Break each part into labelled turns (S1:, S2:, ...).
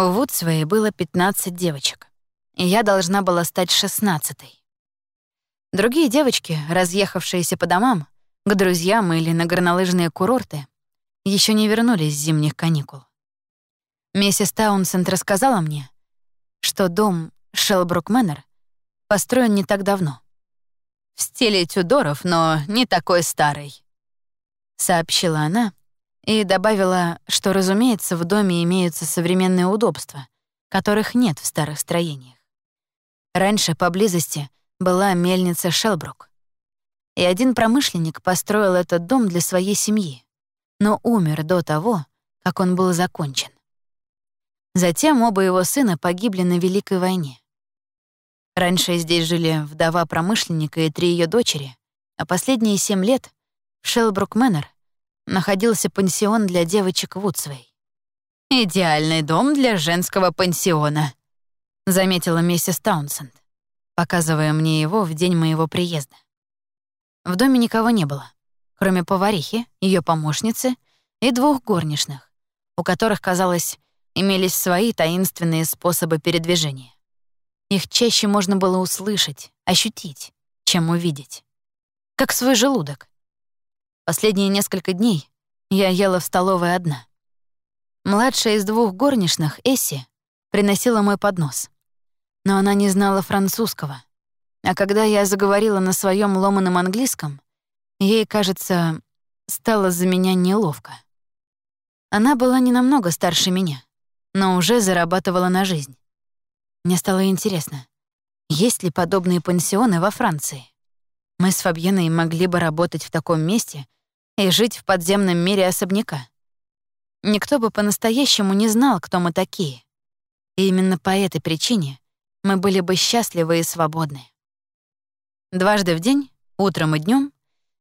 S1: В Вудсвее было 15 девочек, и я должна была стать шестнадцатой. Другие девочки, разъехавшиеся по домам, к друзьям или на горнолыжные курорты, еще не вернулись с зимних каникул. Миссис Таунсенд рассказала мне, что дом Шелбрук Мэннер построен не так давно. В стиле Тюдоров, но не такой старый, сообщила она и добавила, что, разумеется, в доме имеются современные удобства, которых нет в старых строениях. Раньше поблизости была мельница Шелбрук. И один промышленник построил этот дом для своей семьи, но умер до того, как он был закончен. Затем оба его сына погибли на Великой войне. Раньше здесь жили вдова промышленника и три ее дочери, а последние семь лет в Шелбрук Мэннер находился пансион для девочек Вудсвей. «Идеальный дом для женского пансиона», — заметила миссис Таунсенд, показывая мне его в день моего приезда. В доме никого не было, кроме поварихи, ее помощницы и двух горничных, у которых, казалось, имелись свои таинственные способы передвижения. Их чаще можно было услышать, ощутить, чем увидеть. Как свой желудок. Последние несколько дней я ела в столовой одна. Младшая из двух горничных, Эсси, приносила мой поднос. Но она не знала французского. А когда я заговорила на своем ломаном английском, ей, кажется, стало за меня неловко. Она была не намного старше меня — но уже зарабатывала на жизнь. Мне стало интересно, есть ли подобные пансионы во Франции? Мы с Фабьеной могли бы работать в таком месте и жить в подземном мире особняка. Никто бы по-настоящему не знал, кто мы такие. И именно по этой причине мы были бы счастливы и свободны. Дважды в день, утром и днем,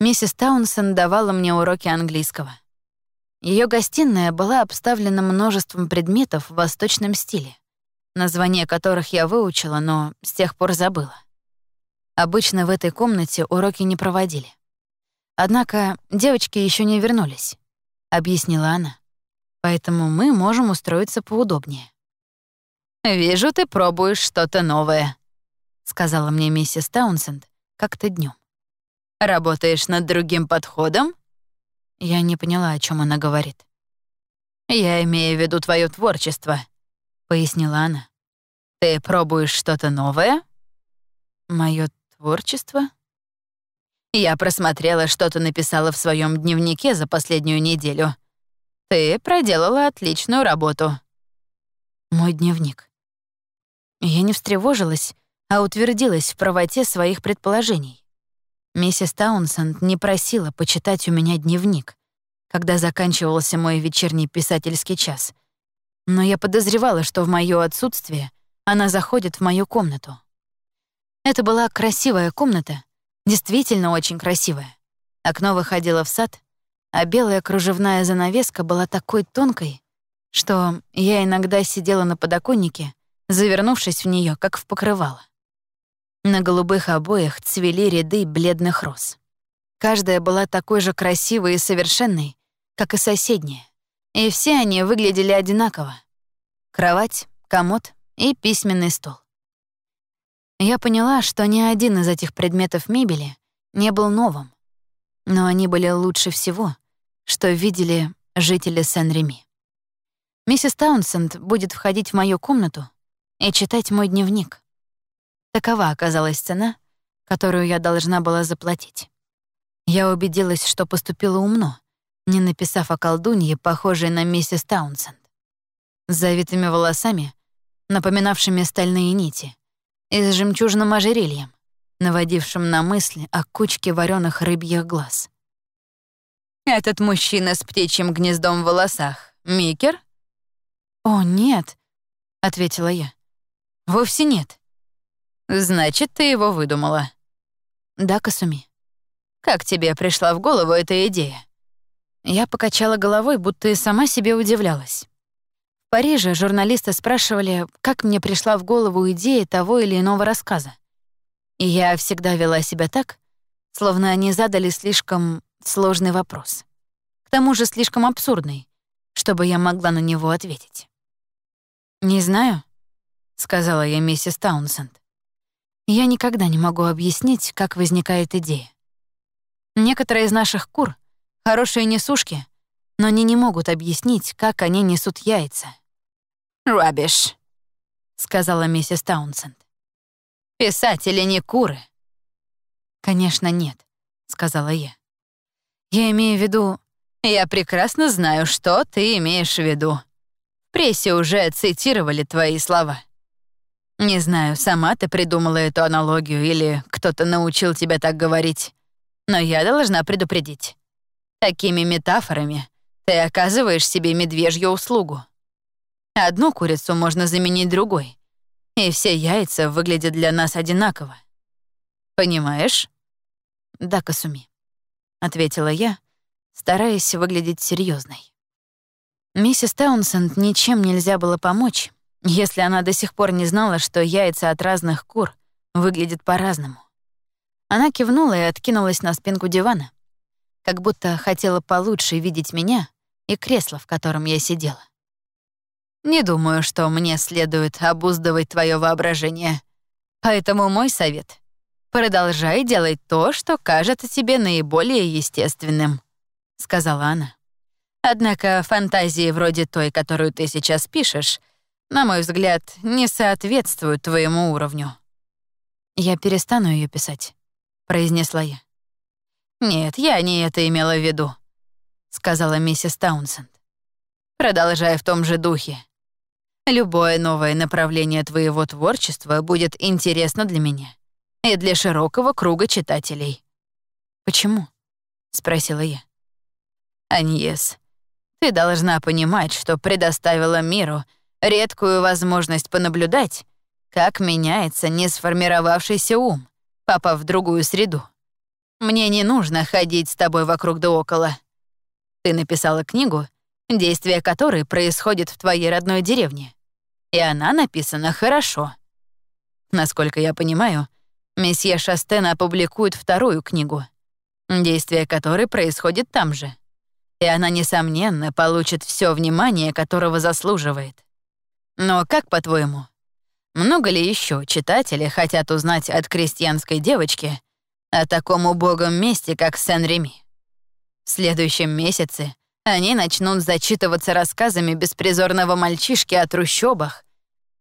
S1: миссис Таунсен давала мне уроки английского. Ее гостиная была обставлена множеством предметов в восточном стиле, названия которых я выучила, но с тех пор забыла. Обычно в этой комнате уроки не проводили. Однако девочки еще не вернулись, объяснила она. Поэтому мы можем устроиться поудобнее. «Вижу, ты пробуешь что-то новое», — сказала мне миссис Таунсенд как-то днем. «Работаешь над другим подходом?» Я не поняла, о чем она говорит. «Я имею в виду твое творчество», — пояснила она. «Ты пробуешь что-то новое?» Мое творчество?» «Я просмотрела, что ты написала в своем дневнике за последнюю неделю. Ты проделала отличную работу». Мой дневник. Я не встревожилась, а утвердилась в правоте своих предположений. Миссис Таунсенд не просила почитать у меня дневник, когда заканчивался мой вечерний писательский час. Но я подозревала, что в моё отсутствие она заходит в мою комнату. Это была красивая комната, действительно очень красивая. Окно выходило в сад, а белая кружевная занавеска была такой тонкой, что я иногда сидела на подоконнике, завернувшись в неё, как в покрывало. На голубых обоях цвели ряды бледных роз. Каждая была такой же красивой и совершенной, как и соседняя, и все они выглядели одинаково. Кровать, комод и письменный стол. Я поняла, что ни один из этих предметов мебели не был новым, но они были лучше всего, что видели жители Сен-Реми. Миссис Таунсенд будет входить в мою комнату и читать мой дневник. Такова оказалась цена, которую я должна была заплатить. Я убедилась, что поступила умно, не написав о колдунье, похожей на миссис Таунсенд. С завитыми волосами, напоминавшими стальные нити, и с жемчужным ожерельем, наводившим на мысли о кучке вареных рыбьих глаз. «Этот мужчина с птичьим гнездом в волосах — Микер?» «О, нет», — ответила я. «Вовсе нет. Значит, ты его выдумала. Да, Касуми. Как тебе пришла в голову эта идея? Я покачала головой, будто и сама себе удивлялась. Париже журналисты спрашивали, как мне пришла в голову идея того или иного рассказа. И я всегда вела себя так, словно они задали слишком сложный вопрос. К тому же слишком абсурдный, чтобы я могла на него ответить. «Не знаю», — сказала я миссис Таунсенд. «Я никогда не могу объяснить, как возникает идея. Некоторые из наших кур — хорошие несушки, но они не могут объяснить, как они несут яйца».
S2: «Рабиш», — сказала миссис Таунсенд. «Писатели не куры».
S1: «Конечно, нет», — сказала я. «Я имею в виду...»
S2: «Я прекрасно знаю, что ты имеешь в виду. В прессе уже цитировали твои слова. Не знаю, сама ты придумала эту аналогию или кто-то научил тебя так говорить, но я должна предупредить. Такими метафорами ты оказываешь себе медвежью услугу. Одну курицу можно заменить другой, и все яйца выглядят для нас одинаково. Понимаешь?
S1: Да, Касуми, ответила я, стараясь выглядеть серьезной. Миссис Таунсенд ничем нельзя было помочь, если она до сих пор не знала, что яйца от разных кур выглядят по-разному. Она кивнула и откинулась на спинку дивана, как будто хотела получше видеть меня и кресло, в котором я сидела.
S2: Не думаю, что мне следует обуздывать твое воображение. Поэтому мой совет — продолжай делать то, что кажется тебе наиболее естественным», — сказала она. «Однако фантазии вроде той, которую ты сейчас пишешь, на мой взгляд, не соответствуют твоему уровню».
S1: «Я перестану ее писать», — произнесла я.
S2: «Нет, я не это имела в виду», — сказала миссис Таунсенд. «Продолжай в том же духе. Любое новое направление твоего творчества будет интересно для меня и для широкого круга читателей.
S1: «Почему?» — спросила я.
S2: «Аньес, ты должна понимать, что предоставила миру редкую возможность понаблюдать, как меняется несформировавшийся ум, попав в другую среду. Мне не нужно ходить с тобой вокруг да около. Ты написала книгу, действие которой происходит в твоей родной деревне. И она написана хорошо. Насколько я понимаю, месье Шастен опубликует вторую книгу, действие которой происходит там же. И она, несомненно, получит все внимание, которого заслуживает. Но как, по-твоему, много ли еще читатели хотят узнать от крестьянской девочки о таком убогом месте, как Сен-Реми? В следующем месяце они начнут зачитываться рассказами беспризорного мальчишки о трущобах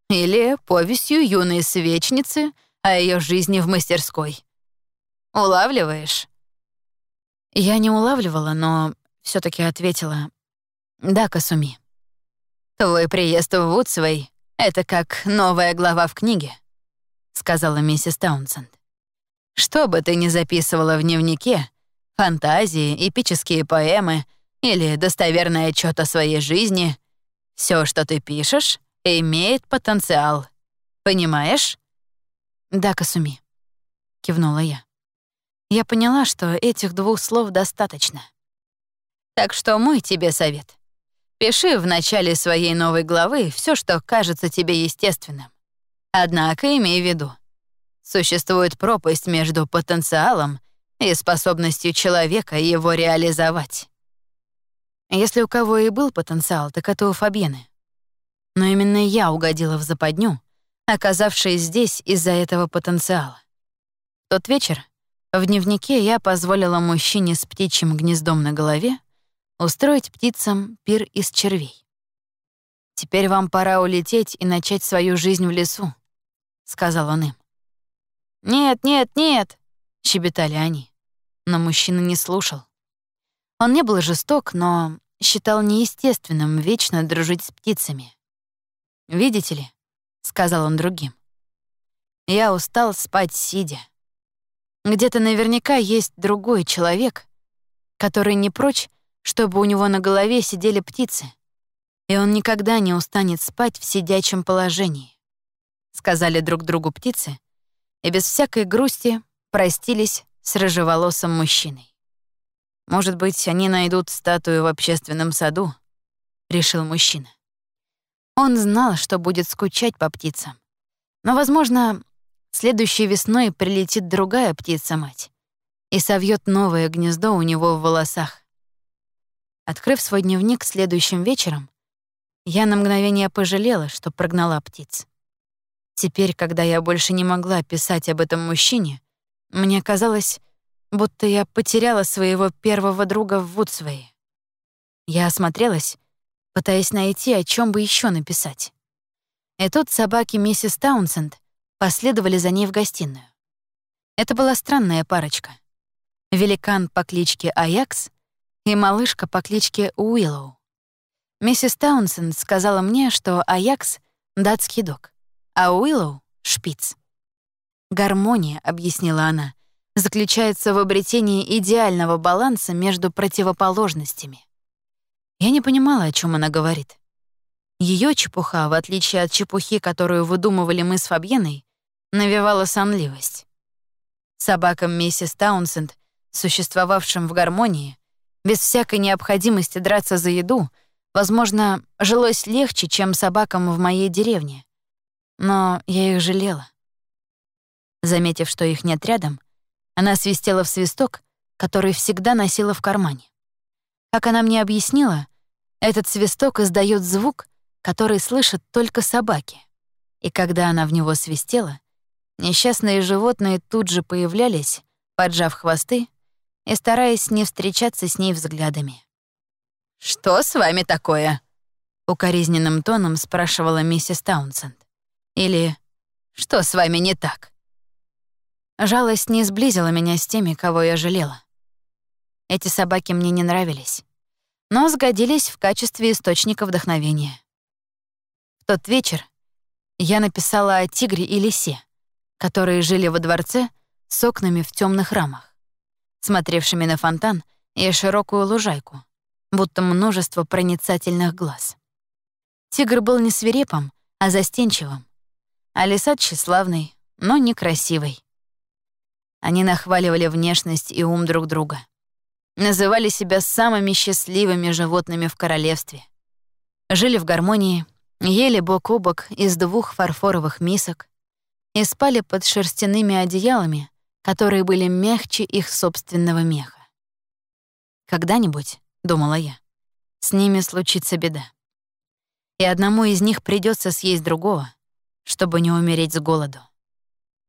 S2: или повестью юной свечницы о ее жизни в мастерской. Улавливаешь?
S1: Я не улавливала, но все таки ответила «Да, Касуми».
S2: «Твой приезд в Вудсвей — это как новая глава в книге», — сказала миссис Таунсенд. «Что бы ты ни записывала в дневнике, фантазии, эпические поэмы — или достоверный отчет о своей жизни. Все, что ты пишешь, имеет потенциал. Понимаешь?
S1: Да, Касуми, кивнула я. Я поняла, что этих двух слов достаточно.
S2: Так что мой тебе совет. Пиши в начале своей новой главы все, что кажется тебе естественным. Однако имей в виду, существует пропасть между потенциалом и способностью человека его реализовать.
S1: Если у кого и был потенциал, так это у Фабьены. Но именно я угодила в западню, оказавшись здесь из-за этого потенциала. Тот вечер в дневнике я позволила мужчине с птичьим гнездом на голове устроить птицам пир из червей. «Теперь вам пора улететь и начать свою жизнь в лесу», — сказал он им.
S2: «Нет, нет, нет», —
S1: щебетали они. Но мужчина не слушал. Он не был жесток, но считал неестественным вечно дружить с птицами. «Видите ли», — сказал он другим, — «я устал спать сидя. Где-то наверняка есть другой человек, который не прочь, чтобы у него на голове сидели птицы, и он никогда не устанет спать в сидячем положении», — сказали друг другу птицы, и без всякой грусти простились с рыжеволосым мужчиной. Может быть, они найдут статую в общественном саду, решил мужчина. Он знал, что будет скучать по птицам. Но, возможно, следующей весной прилетит другая птица-мать и совьет новое гнездо у него в волосах. Открыв свой дневник следующим вечером, Я на мгновение пожалела, что прогнала птиц. Теперь, когда я больше не могла писать об этом мужчине, мне казалось, будто я потеряла своего первого друга в Вудсвее. Я осмотрелась, пытаясь найти, о чем бы еще написать. И тут собаки миссис Таунсенд последовали за ней в гостиную. Это была странная парочка. Великан по кличке Аякс и малышка по кличке Уиллоу. Миссис Таунсенд сказала мне, что Аякс — датский дог, а Уиллоу — шпиц. «Гармония», — объяснила она, — заключается в обретении идеального баланса между противоположностями. Я не понимала, о чем она говорит. Ее чепуха, в отличие от чепухи, которую выдумывали мы с Фабьеной, навевала сонливость. Собакам миссис Таунсенд, существовавшим в гармонии, без всякой необходимости драться за еду, возможно, жилось легче, чем собакам в моей деревне. Но я их жалела. Заметив, что их нет рядом, она свистела в свисток, который всегда носила в кармане. Как она мне объяснила, этот свисток издает звук, который слышат только собаки. И когда она в него свистела, несчастные животные тут же появлялись, поджав хвосты и стараясь не встречаться с ней взглядами. «Что с вами такое?» — укоризненным тоном спрашивала миссис Таунсенд. Или «Что с вами не так?» Жалость не сблизила меня с теми, кого я жалела. Эти собаки мне не нравились но сгодились в качестве источника вдохновения. В тот вечер я написала о тигре и лисе, которые жили во дворце с окнами в темных рамах, смотревшими на фонтан и широкую лужайку, будто множество проницательных глаз. Тигр был не свирепым, а застенчивым, а лиса тщеславной, но некрасивой. Они нахваливали внешность и ум друг друга — называли себя самыми счастливыми животными в королевстве. Жили в гармонии, ели бок о бок из двух фарфоровых мисок и спали под шерстяными одеялами, которые были мягче их собственного меха. «Когда-нибудь», — думала я, — «с ними случится беда. И одному из них придется съесть другого, чтобы не умереть с голоду».